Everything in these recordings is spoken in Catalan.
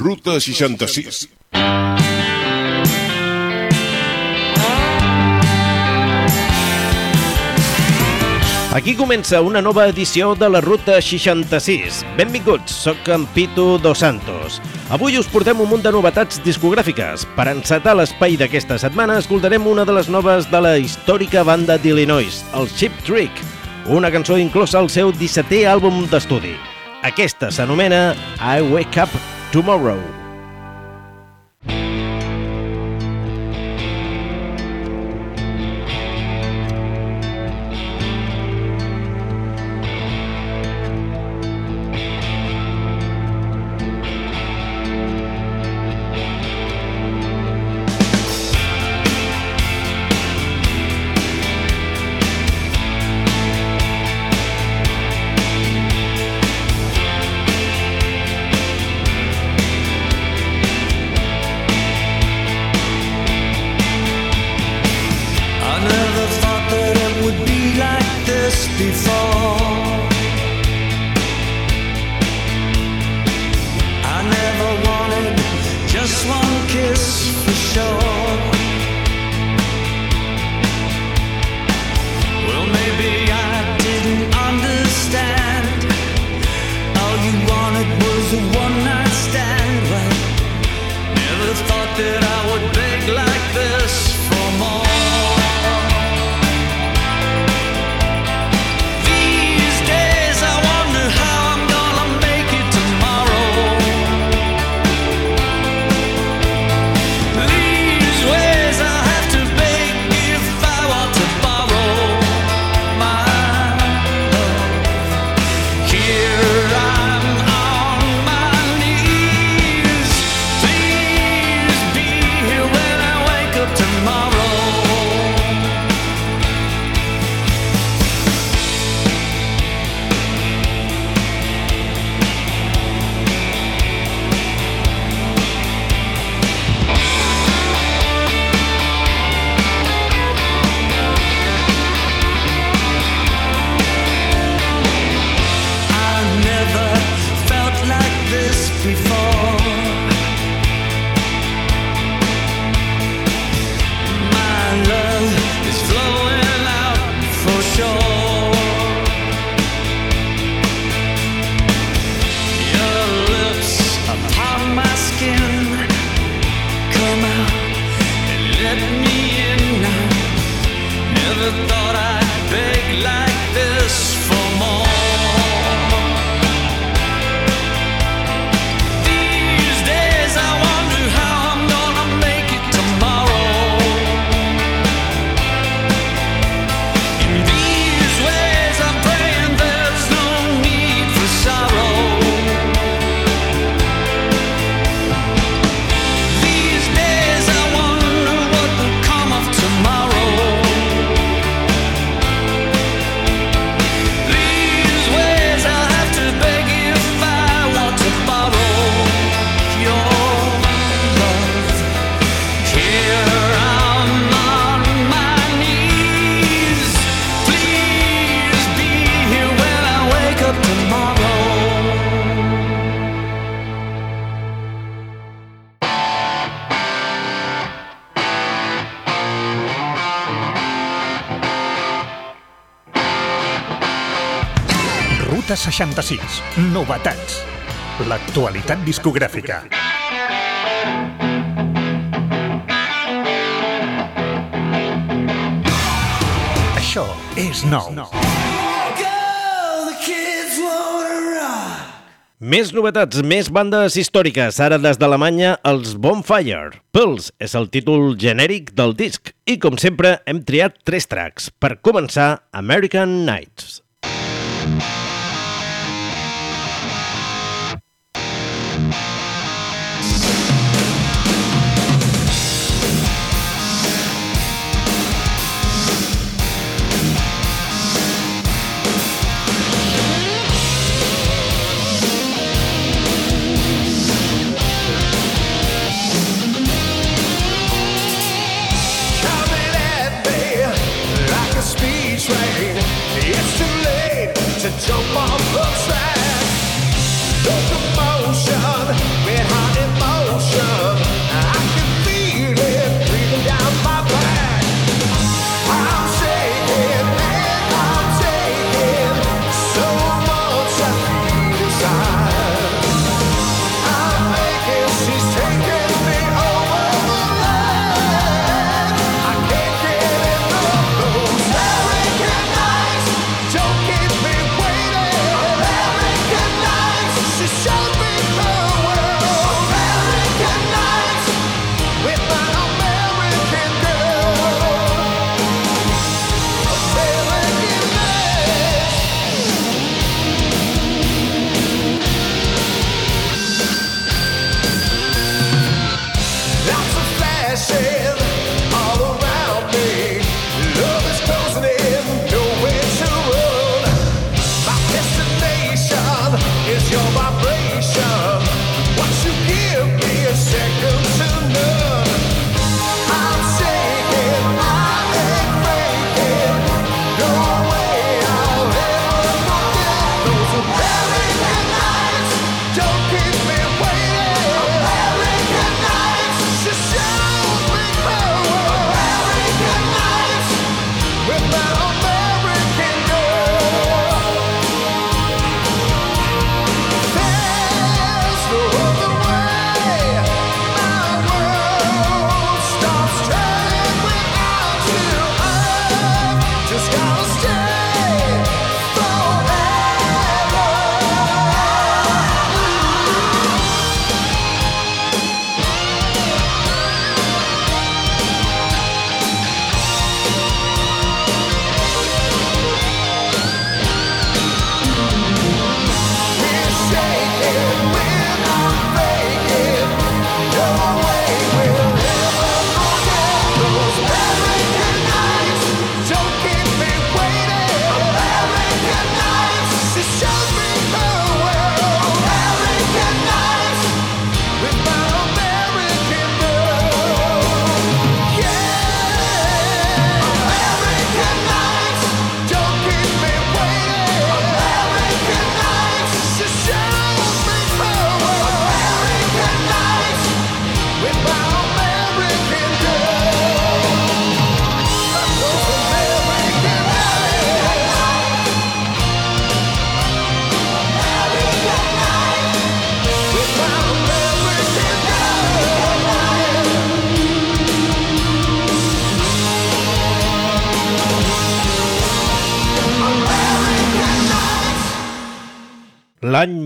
Ruta 66. Aquí comença una nova edició de la Ruta 66. Benvinguts, sóc en Pitu Dos Santos. Avui us portem un munt de novetats discogràfiques. Per encetar l'espai d'aquesta setmana escoltarem una de les noves de la històrica banda d'Illinois, el Chip Trick, una cançó inclosa al seu 17è àlbum d'estudi. Aquesta s'anomena I Wake Up Tomorrow. Ruta 66. Novetats. L'actualitat discogràfica. Això és nou. Més novetats, més bandes històriques. Ara des d'Alemanya, els Bonfire. Pulse és el títol genèric del disc i, com sempre, hem triat tres tracks. Per començar, American Nights. to join.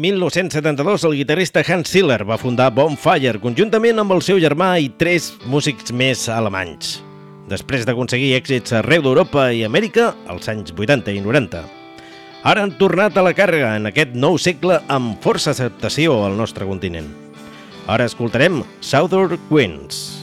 1972 el guitarrista Hans Ziller va fundar Bonfire conjuntament amb el seu germà i tres músics més alemanys. Després d'aconseguir èxits arreu d'Europa i Amèrica als anys 80 i 90. Ara han tornat a la càrrega en aquest nou segle amb força acceptació al nostre continent. Ara escoltarem Southern Queens.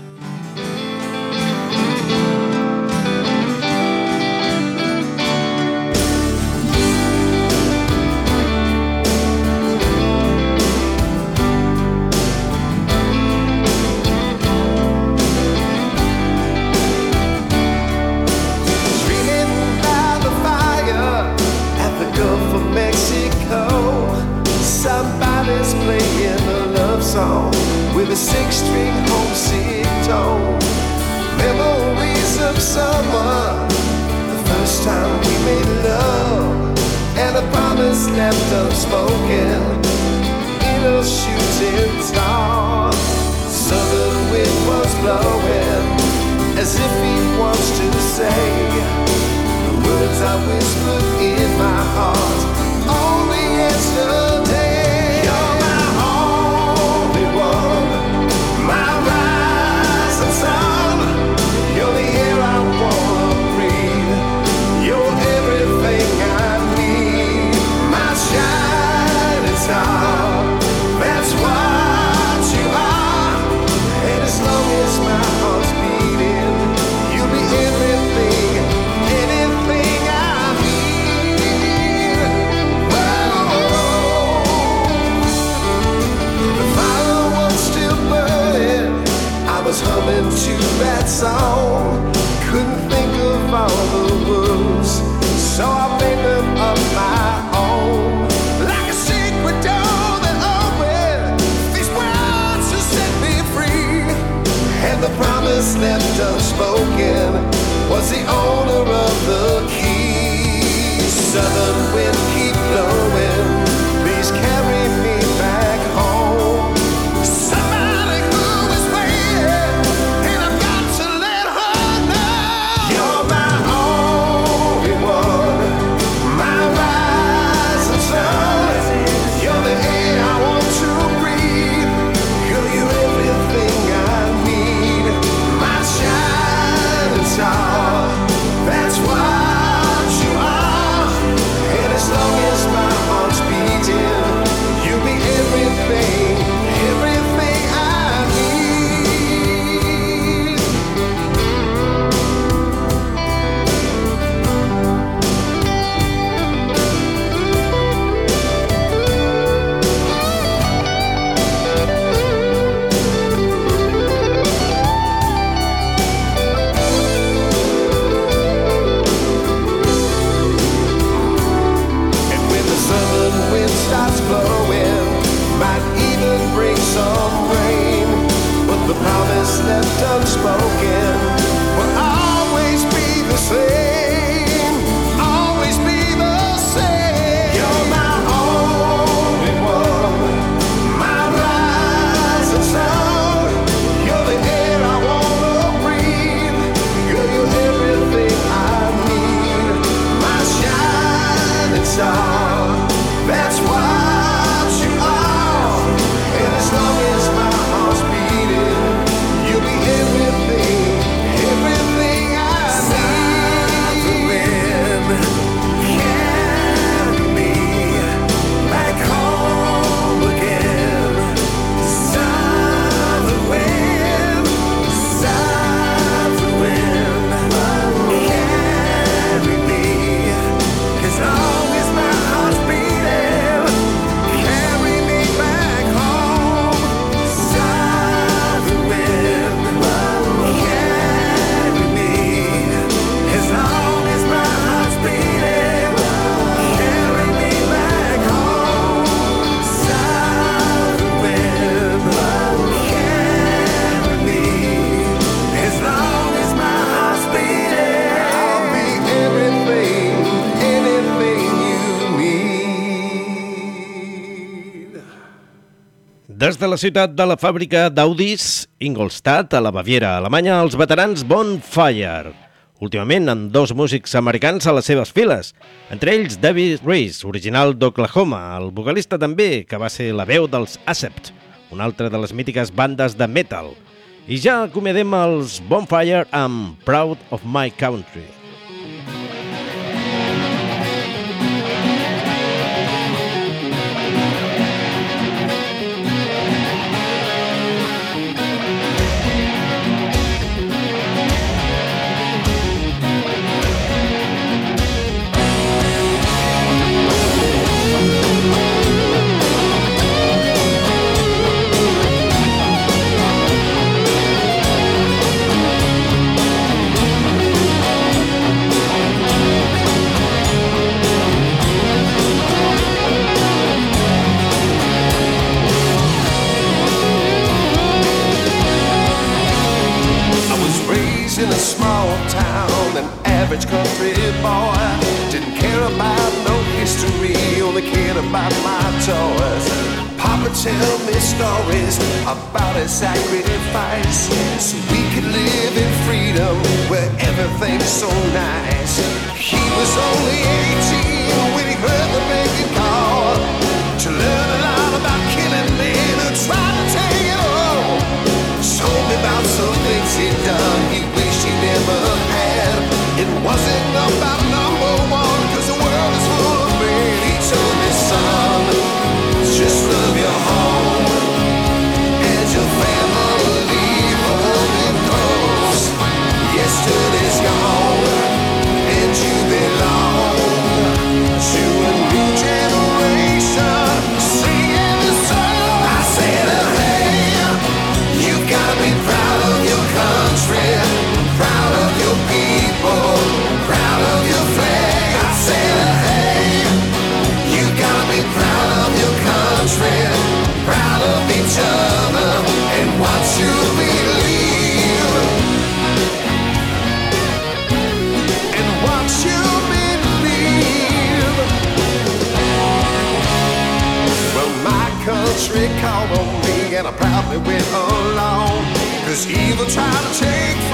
De la ciutat de la fàbrica d'Audis, Ingolstadt, a la Baviera, Alemanya, els veterans Bonfire, últimament amb dos músics americans a les seves files, entre ells David Reese, original d'Oklahoma, el vocalista també, que va ser la veu dels Accept, una altra de les mítiques bandes de metal. I ja acomiadem els Bonfire amb Proud of My Country. take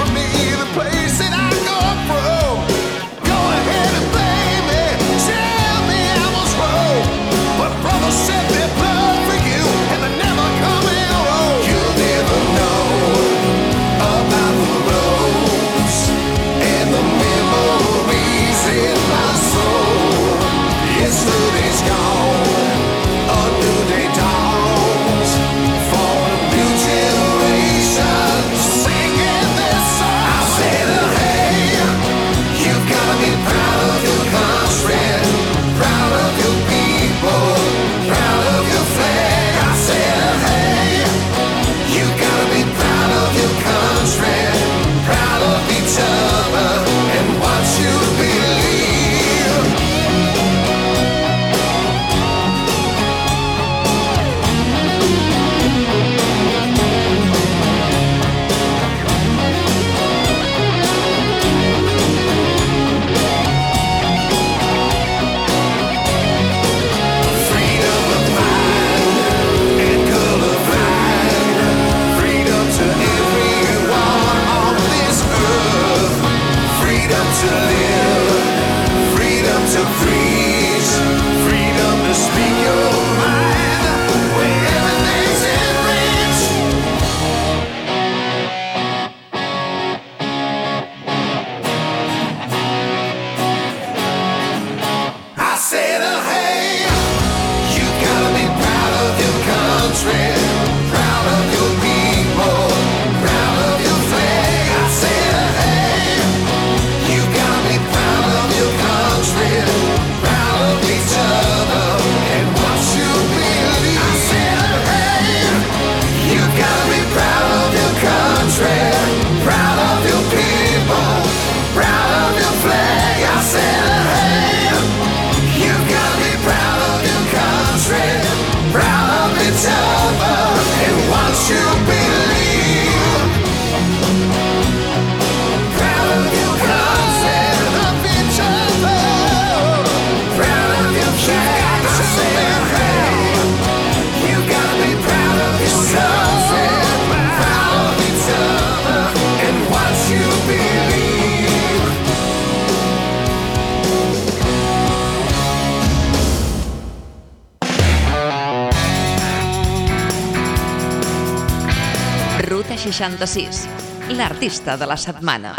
66, l'artista de la setmana.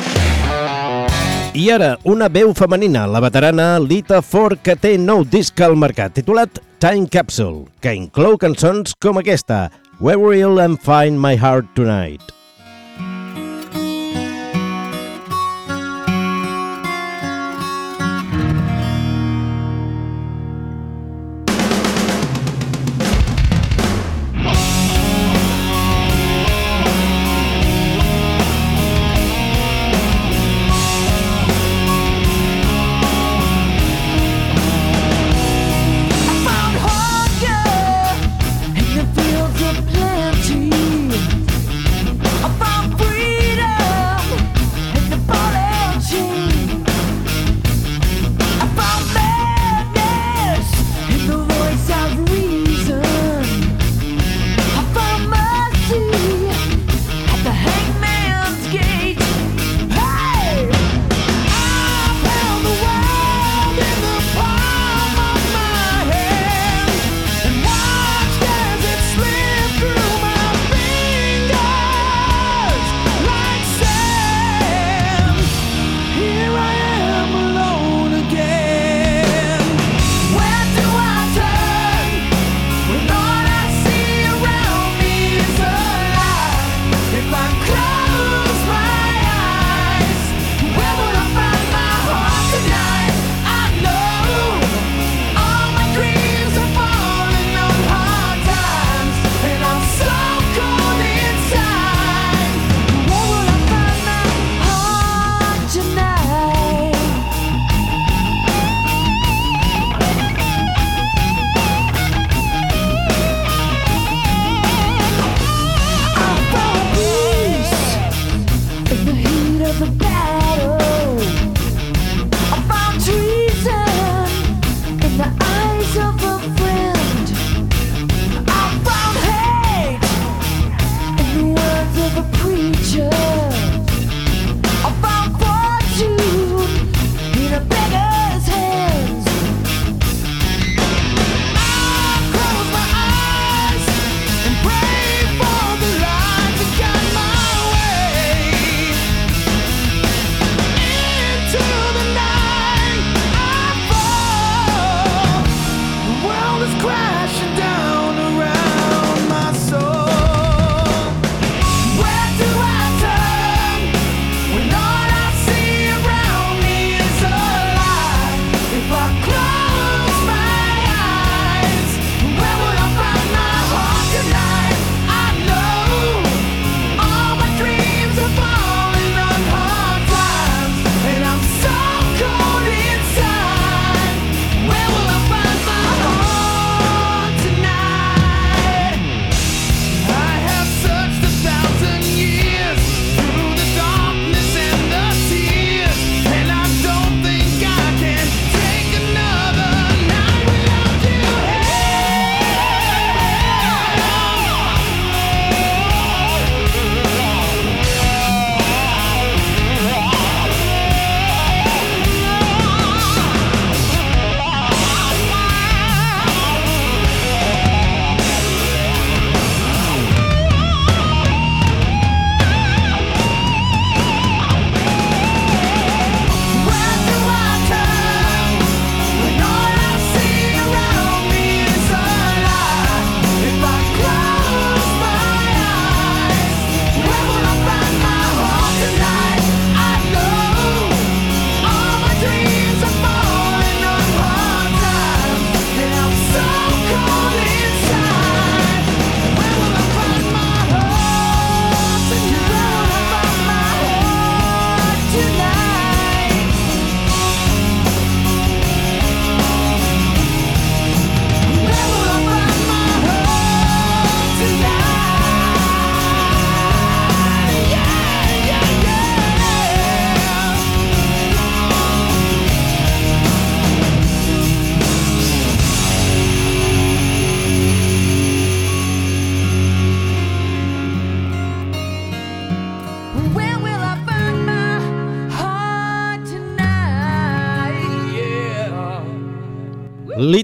I ara, una veu femenina, la veterana Lita Ford, que té nou disc al mercat, titulat Time Capsule, que inclou cançons com aquesta, Where Will I Find My Heart Tonight?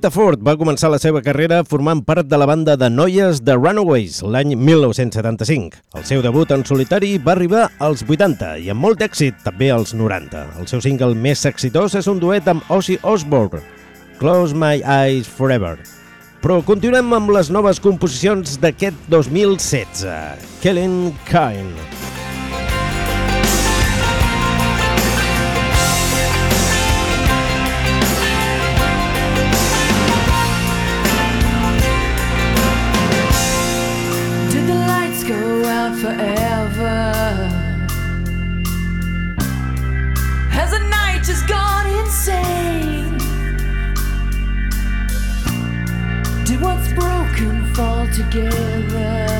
Lita Ford va començar la seva carrera formant part de la banda de noies de Runaways l'any 1975. El seu debut en solitari va arribar als 80 i amb molt èxit també als 90. El seu single més exitós és un duet amb Ozzy Osbourne, Close My Eyes Forever. Però continuem amb les noves composicions d'aquest 2016. Kellen Kine. together.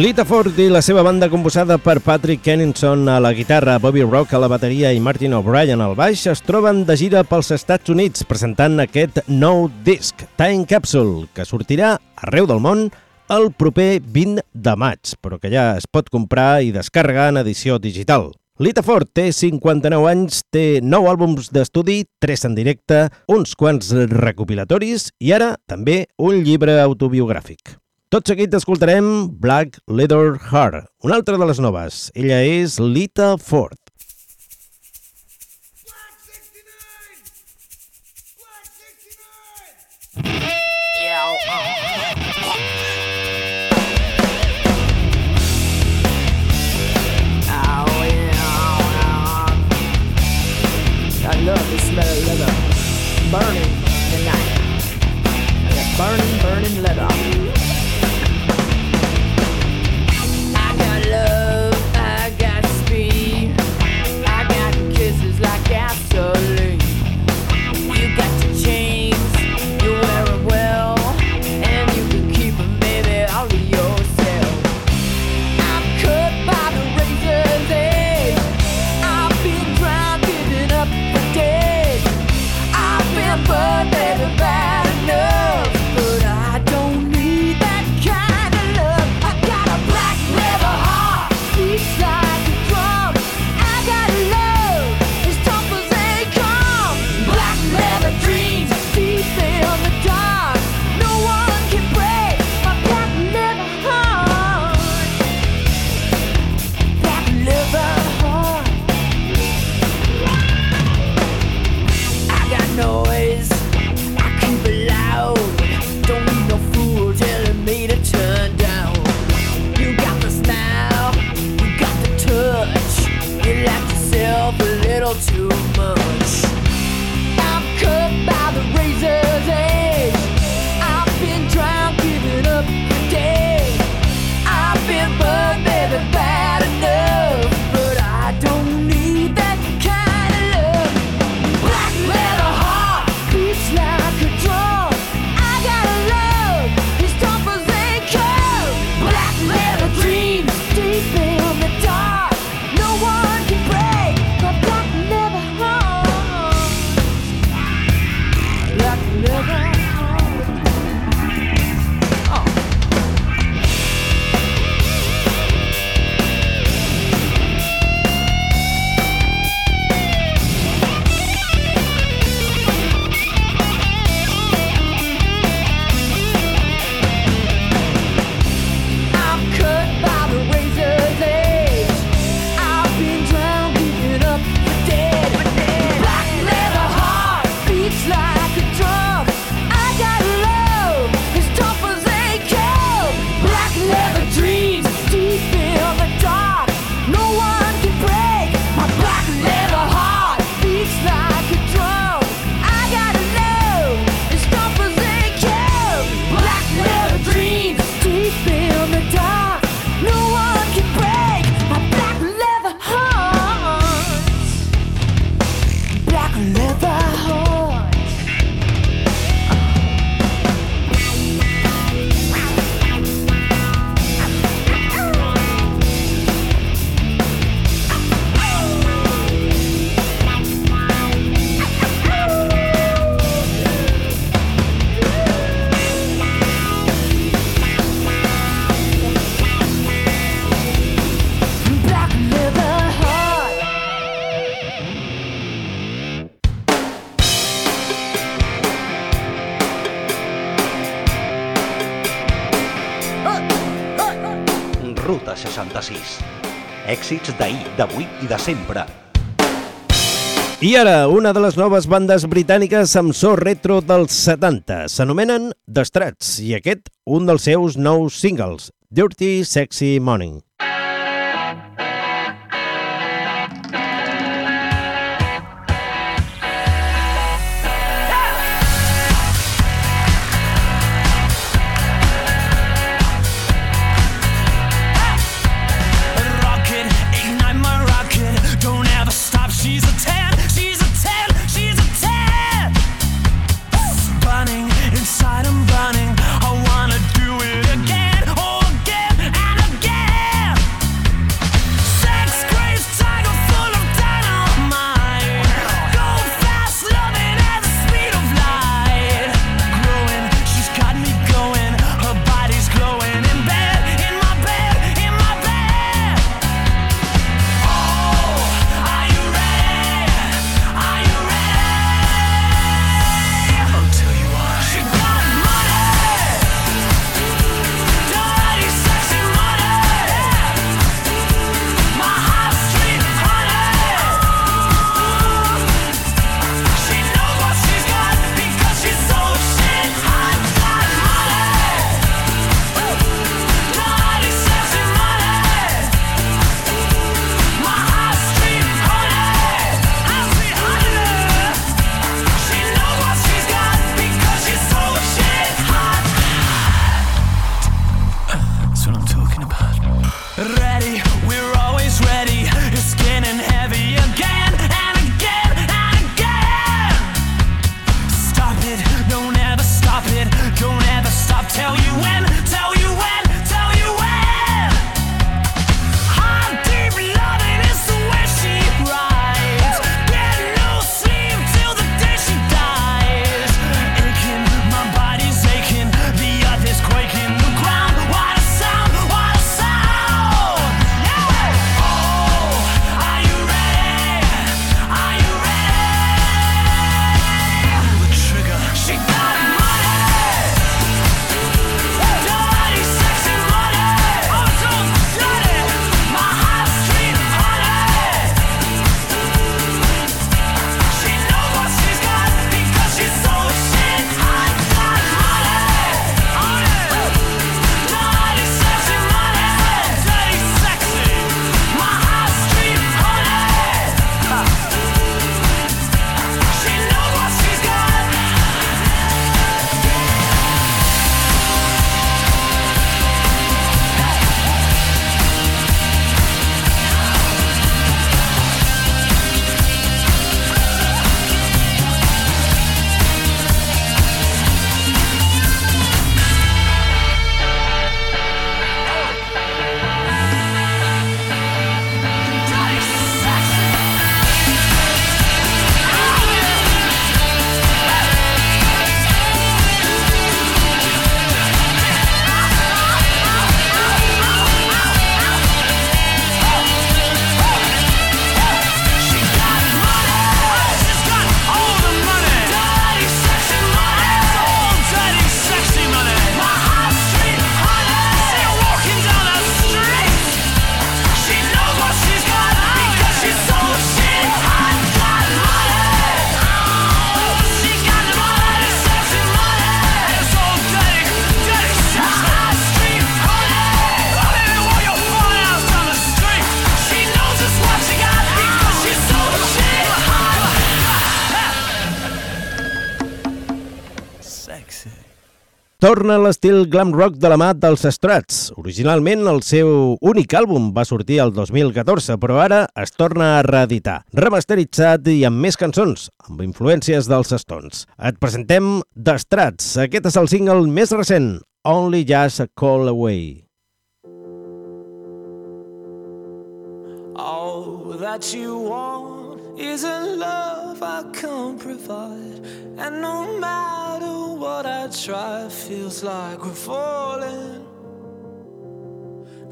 Lita Ford i la seva banda composada per Patrick Kenninson a la guitarra, Bobby Rock a la bateria i Martin O'Brien al baix es troben de gira pels Estats Units presentant aquest nou disc, Time Capsule, que sortirà arreu del món el proper 20 de maig, però que ja es pot comprar i descarregar en edició digital. Lita Ford té 59 anys, té 9 àlbums d'estudi, 3 en directe, uns quants recopilatoris i ara també un llibre autobiogràfic. Tot seguit escoltarem Black Leather Heart, una altra de les noves. Ella és Lita Ford. burning èxits d'ahir, d'avui i de sempre. I ara, una de les noves bandes britàniques amb so retro dels 70. S'anomenen The Struts i aquest, un dels seus nous singles, Dirty Sexy Morning. Torna l'estil glam rock de la mà dels Struts. Originalment el seu únic àlbum va sortir el 2014, però ara es torna a reeditar, remasteritzat i amb més cançons, amb influències dels Stones. Et presentem The Struts. Aquest és el single més recent, Only Just a Call Away. All that you want is a love I can't provide. And no matter what I try, feels like we're falling.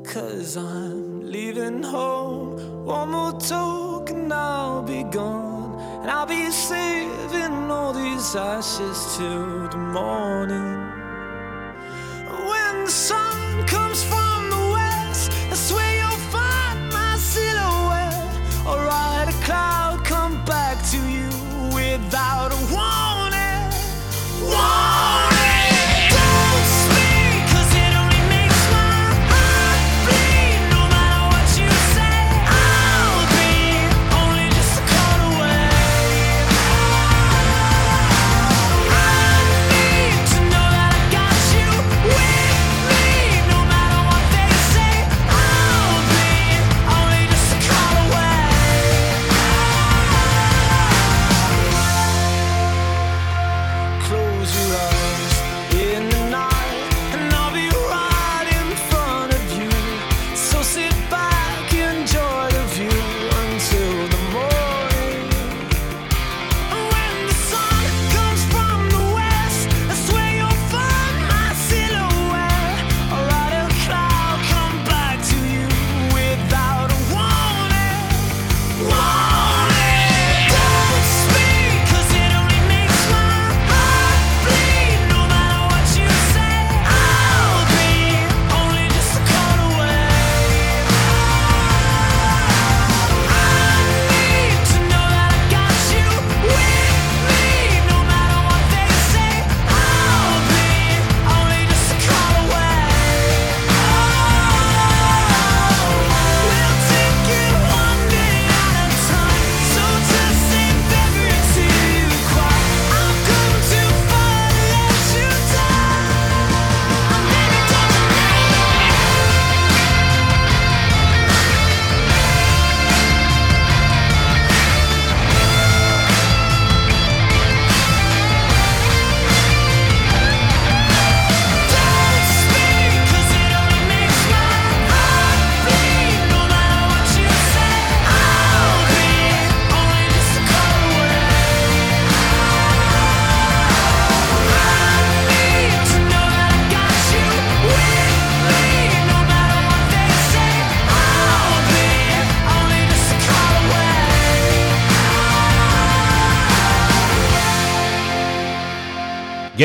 Cause I'm leaving home. One more talk and I'll be gone. And I'll be saving all these ashes till the morning. When the sun comes from the west, that's where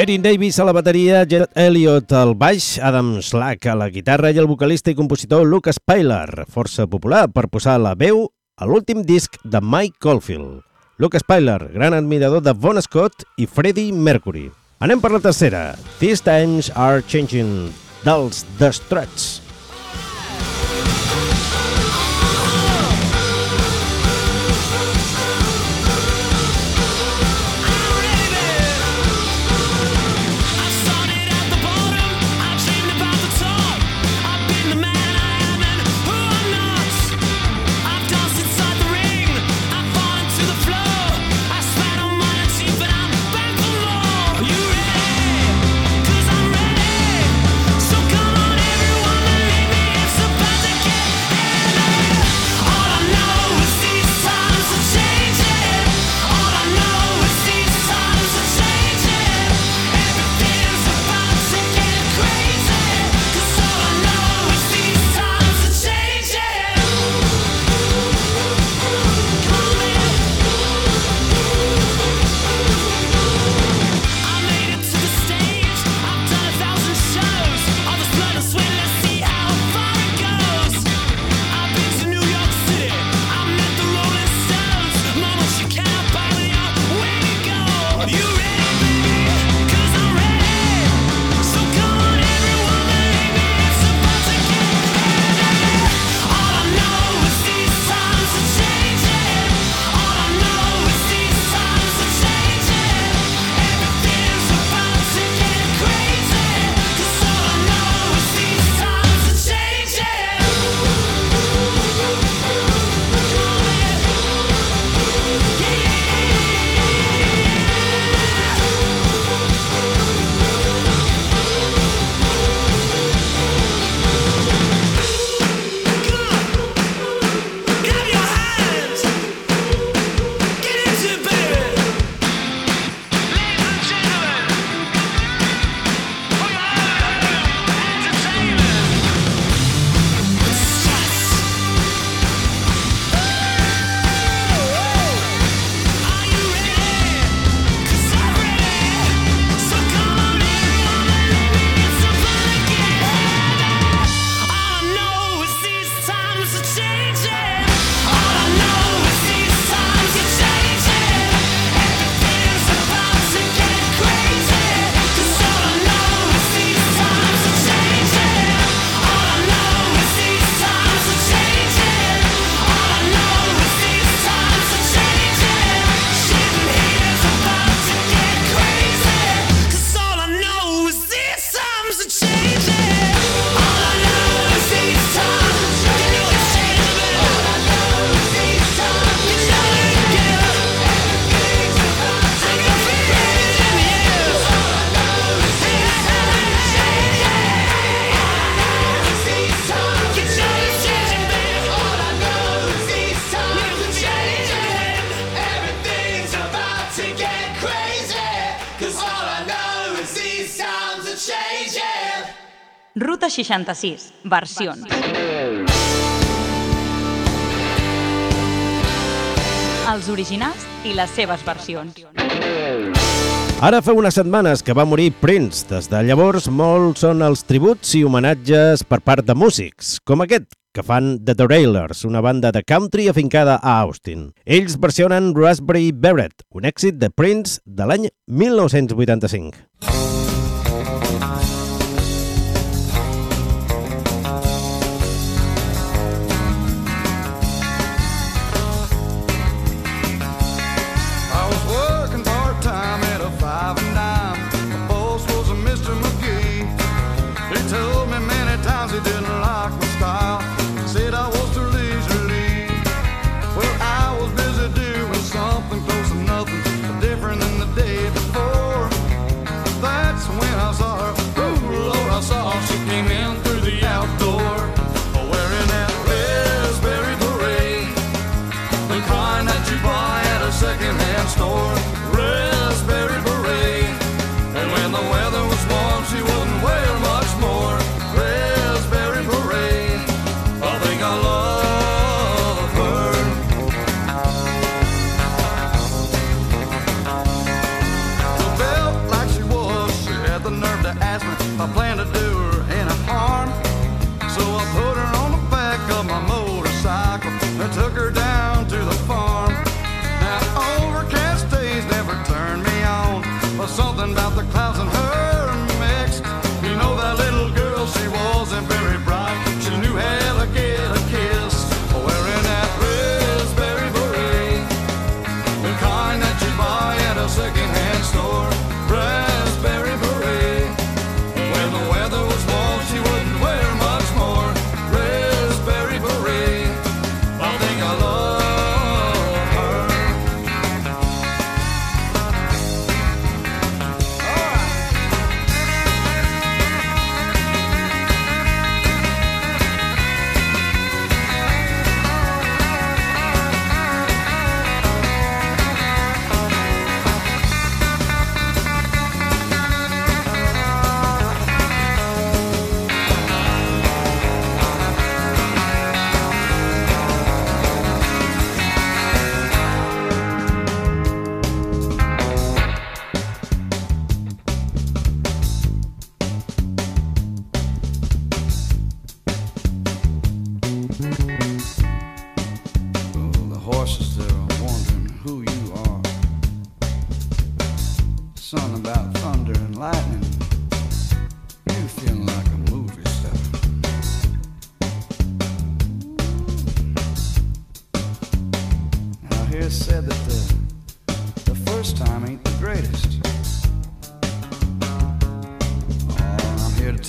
Gary Davis a la bateria, Gerard Elliott al baix, Adam Slack a la guitarra i el vocalista i compositor Lucas Pylar, força popular per posar la veu a l'últim disc de Mike Caulfield. Lucas Pylar, gran admirador de Bon Scott i Freddie Mercury. Anem per la tercera, These Times Are Changing, dels The Struts. Ruta 66, versions. Els originals i les seves versions. Ara fa unes setmanes que va morir Prince. Des de llavors, molts són els tributs i homenatges per part de músics, com aquest, que fan The Derailers, una banda de country afincada a Austin. Ells versionen Raspberry Beret, un èxit de Prince de l'any 1985.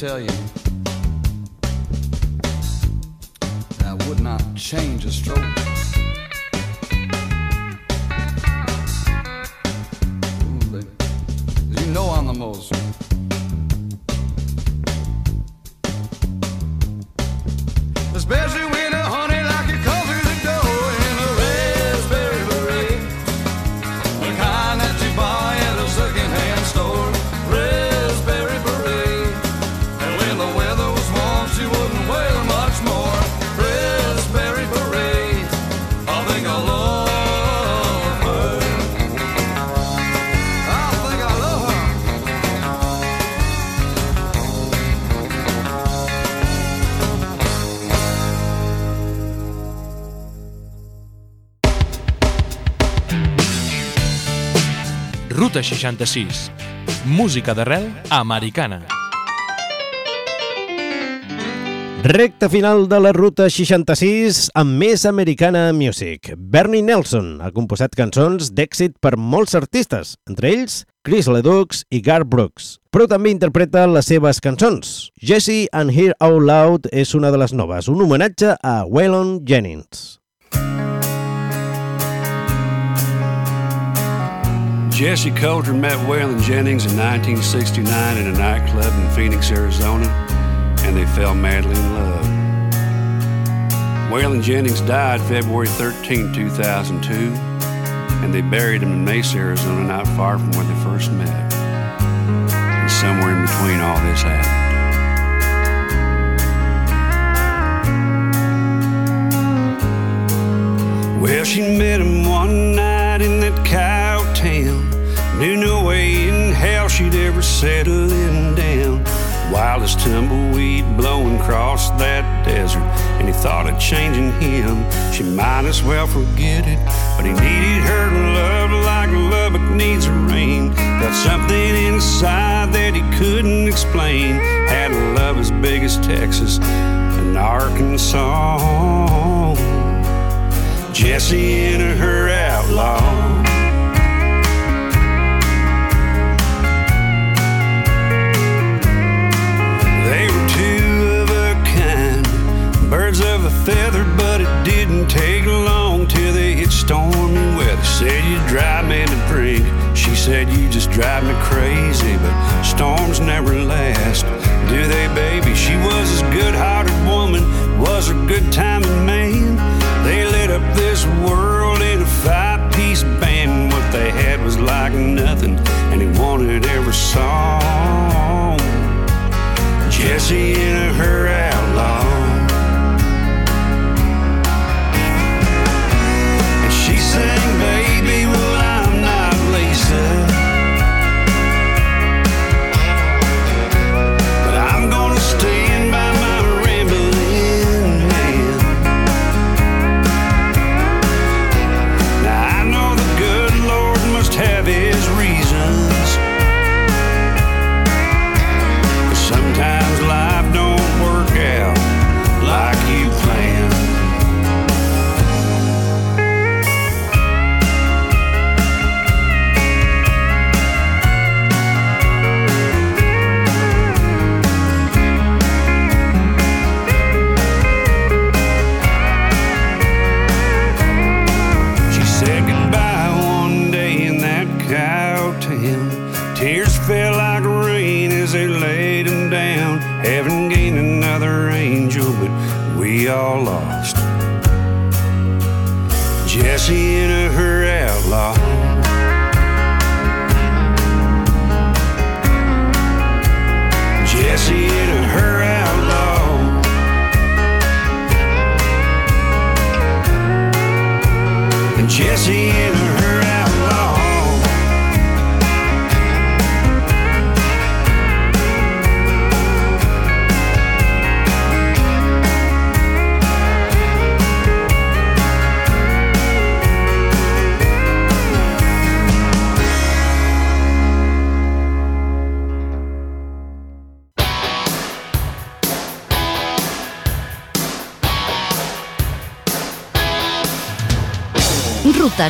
Tell you. I would not change a stroke. 66. Música d'arrel americana. Recta final de la Ruta 66 amb més Americana Music. Bernie Nelson ha composat cançons d'èxit per molts artistes, entre ells Chris Ledoux i Garth Brooks, però també interpreta les seves cançons. Jesse and Hear Out Loud és una de les noves, un homenatge a Waylon Jennings. Jesse Coulter met Waylon Jennings in 1969 in a nightclub in Phoenix, Arizona, and they fell madly in love. Waylon Jennings died February 13, 2002, and they buried him in Mesa, Arizona, not far from where they first met. And somewhere in between all this happened. Settle down. Wildest tumbleweed blowing across that desert. And he thought of changing him. She might as well forget it. But he needed her love like Lubbock needs rain. Felt something inside that he couldn't explain. Had a love as big as Texas and Arkansas. Jesse and her outlaw. Birds of a feather, but it didn't take long till they hit stormy weather. Said you drive me to drink, she said you just drive me crazy, but storms never last, do they, baby? She was a good-hearted woman, was a good timing man. They lit up this world in a five-piece band. What they had was like nothing, and he wanted every song. Jesse and her outlaw.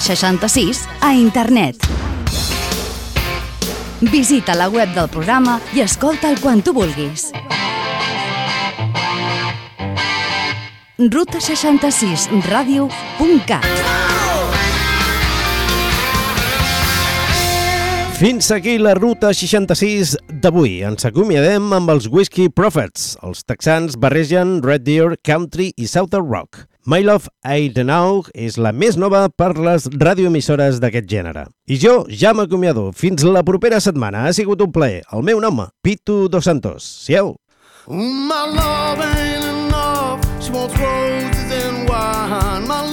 66 a internet. Visita la web del programa i escolta'l quan tu vulguis. ruta66radio.cat Fins aquí la ruta 66 d'avui. Ens acomiadem amb els Whiskey Prophets. Els texans barregen Red Deer, Country i Southern Rock. My Love Aidenau és la més nova per les radioemissores d'aquest gènere. I jo ja m'acomiado. Fins la propera setmana. Ha sigut un plaer. El meu nom, Pitu Dos Santos. Siau! My love ain't enough. She wants roses and wine. My